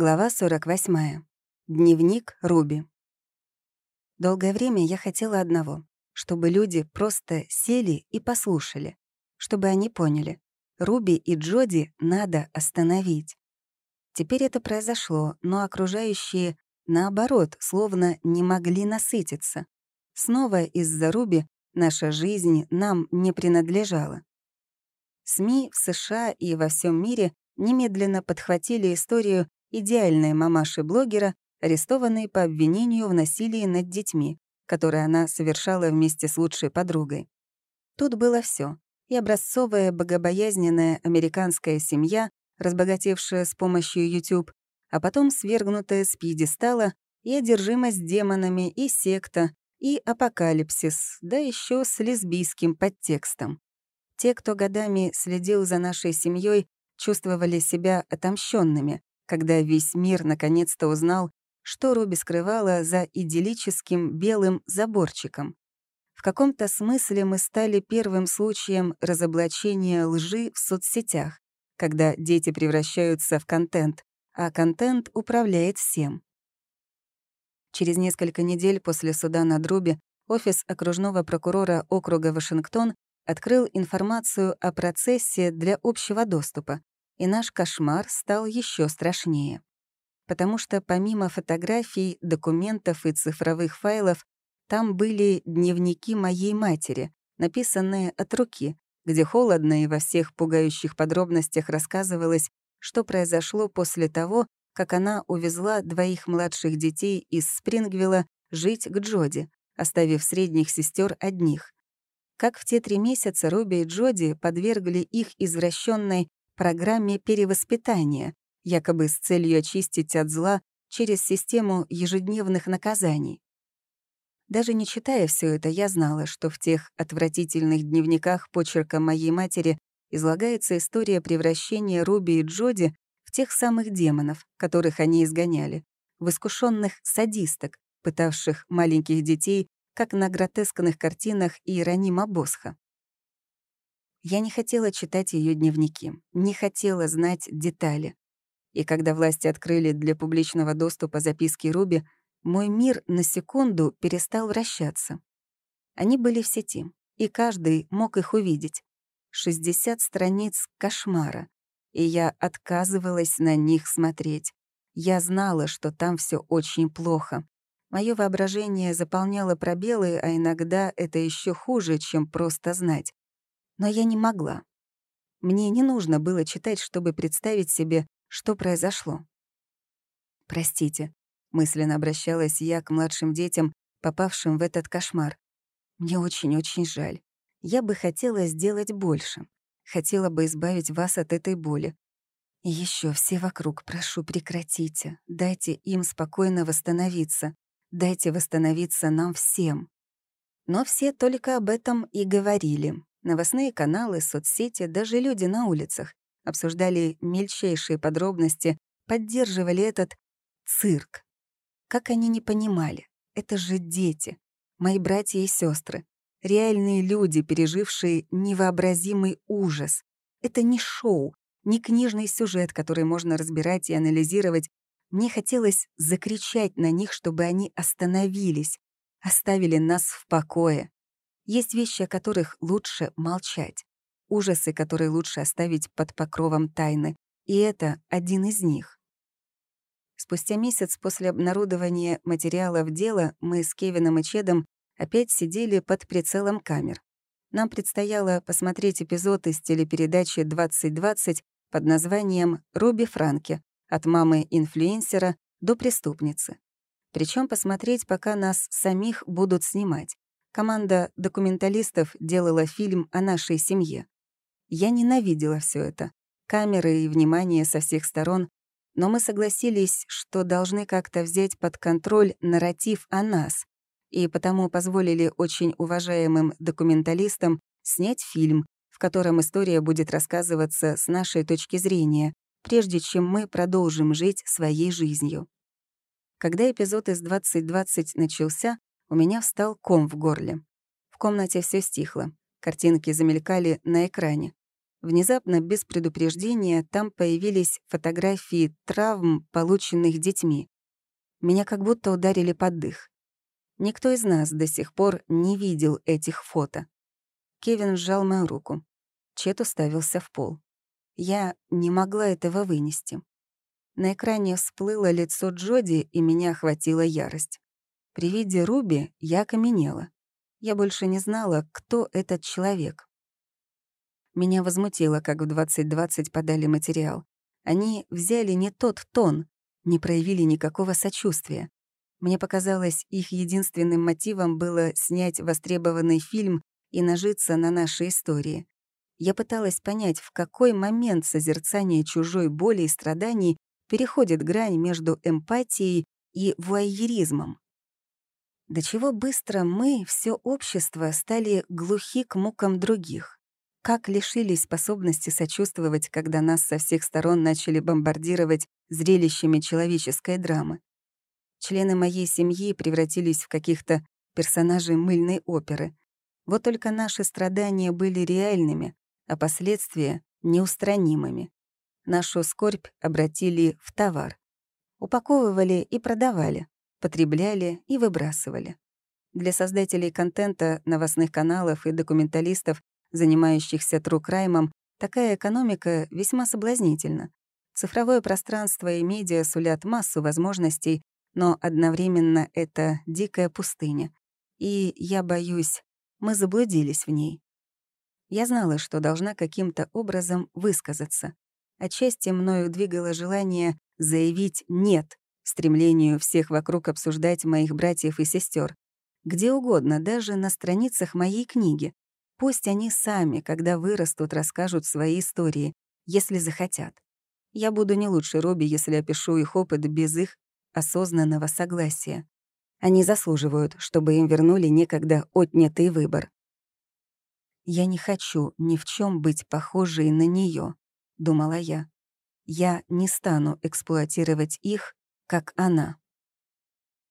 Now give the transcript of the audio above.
Глава 48. Дневник Руби. Долгое время я хотела одного — чтобы люди просто сели и послушали, чтобы они поняли. Руби и Джоди надо остановить. Теперь это произошло, но окружающие, наоборот, словно не могли насытиться. Снова из-за Руби наша жизнь нам не принадлежала. СМИ в США и во всем мире немедленно подхватили историю идеальной мамаши-блогера, арестованной по обвинению в насилии над детьми, которое она совершала вместе с лучшей подругой. Тут было все: И образцовая богобоязненная американская семья, разбогатевшая с помощью YouTube, а потом свергнутая с пьедестала, и одержимость демонами, и секта, и апокалипсис, да еще с лесбийским подтекстом. Те, кто годами следил за нашей семьей, чувствовали себя отомщенными, когда весь мир наконец-то узнал, что Руби скрывала за идиллическим белым заборчиком. В каком-то смысле мы стали первым случаем разоблачения лжи в соцсетях, когда дети превращаются в контент, а контент управляет всем. Через несколько недель после суда над Руби офис окружного прокурора округа Вашингтон открыл информацию о процессе для общего доступа, и наш кошмар стал еще страшнее. Потому что помимо фотографий, документов и цифровых файлов, там были дневники моей матери, написанные от руки, где холодно и во всех пугающих подробностях рассказывалось, что произошло после того, как она увезла двоих младших детей из Спрингвилла жить к Джоди, оставив средних сестер одних. Как в те три месяца Руби и Джоди подвергли их извращенной программе перевоспитания, якобы с целью очистить от зла через систему ежедневных наказаний. Даже не читая все это, я знала, что в тех отвратительных дневниках почерка моей матери излагается история превращения Руби и Джоди в тех самых демонов, которых они изгоняли, в искушенных садисток, пытавших маленьких детей, как на гротескных картинах Иеронима Босха. Я не хотела читать ее дневники, не хотела знать детали. И когда власти открыли для публичного доступа записки Руби, мой мир на секунду перестал вращаться. Они были в сети, и каждый мог их увидеть. 60 страниц кошмара, и я отказывалась на них смотреть. Я знала, что там все очень плохо. Мое воображение заполняло пробелы, а иногда это еще хуже, чем просто знать но я не могла. Мне не нужно было читать, чтобы представить себе, что произошло. «Простите», — мысленно обращалась я к младшим детям, попавшим в этот кошмар. «Мне очень-очень жаль. Я бы хотела сделать больше. Хотела бы избавить вас от этой боли. И еще все вокруг, прошу, прекратите. Дайте им спокойно восстановиться. Дайте восстановиться нам всем». Но все только об этом и говорили, Новостные каналы, соцсети, даже люди на улицах обсуждали мельчайшие подробности, поддерживали этот цирк. Как они не понимали, это же дети, мои братья и сестры, реальные люди, пережившие невообразимый ужас. Это не шоу, не книжный сюжет, который можно разбирать и анализировать. Мне хотелось закричать на них, чтобы они остановились, оставили нас в покое. Есть вещи, о которых лучше молчать, ужасы, которые лучше оставить под покровом тайны, и это один из них. Спустя месяц после обнародования материалов дела мы с Кевином и Чедом опять сидели под прицелом камер. Нам предстояло посмотреть эпизод из телепередачи «2020» под названием «Руби Франки» от мамы-инфлюенсера до преступницы. Причем посмотреть, пока нас самих будут снимать. Команда документалистов делала фильм о нашей семье. Я ненавидела все это. Камеры и внимание со всех сторон. Но мы согласились, что должны как-то взять под контроль нарратив о нас. И потому позволили очень уважаемым документалистам снять фильм, в котором история будет рассказываться с нашей точки зрения, прежде чем мы продолжим жить своей жизнью. Когда эпизод из 2020 начался, у меня встал ком в горле. В комнате все стихло. Картинки замелькали на экране. Внезапно, без предупреждения, там появились фотографии травм, полученных детьми. Меня как будто ударили под дых. Никто из нас до сих пор не видел этих фото. Кевин сжал мою руку. Чет уставился в пол. Я не могла этого вынести. На экране всплыло лицо Джоди, и меня охватила ярость. При виде Руби я окаменела. Я больше не знала, кто этот человек. Меня возмутило, как в 2020 подали материал. Они взяли не тот тон, не проявили никакого сочувствия. Мне показалось, их единственным мотивом было снять востребованный фильм и нажиться на нашей истории. Я пыталась понять, в какой момент созерцание чужой боли и страданий переходит грань между эмпатией и вуайеризмом. До чего быстро мы, все общество, стали глухи к мукам других. Как лишились способности сочувствовать, когда нас со всех сторон начали бомбардировать зрелищами человеческой драмы. Члены моей семьи превратились в каких-то персонажей мыльной оперы. Вот только наши страдания были реальными, а последствия — неустранимыми. Нашу скорбь обратили в товар. Упаковывали и продавали, потребляли и выбрасывали. Для создателей контента, новостных каналов и документалистов, занимающихся тру-краймом, такая экономика весьма соблазнительна. Цифровое пространство и медиа сулят массу возможностей, но одновременно это дикая пустыня. И, я боюсь, мы заблудились в ней. Я знала, что должна каким-то образом высказаться. Отчасти мною двигало желание заявить «нет» стремлению всех вокруг обсуждать моих братьев и сестер. Где угодно, даже на страницах моей книги. Пусть они сами, когда вырастут, расскажут свои истории, если захотят. Я буду не лучше Робби, если опишу их опыт без их осознанного согласия. Они заслуживают, чтобы им вернули некогда отнятый выбор. Я не хочу ни в чем быть похожей на нее, думала я. Я не стану эксплуатировать их, как она.